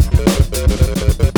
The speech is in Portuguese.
Música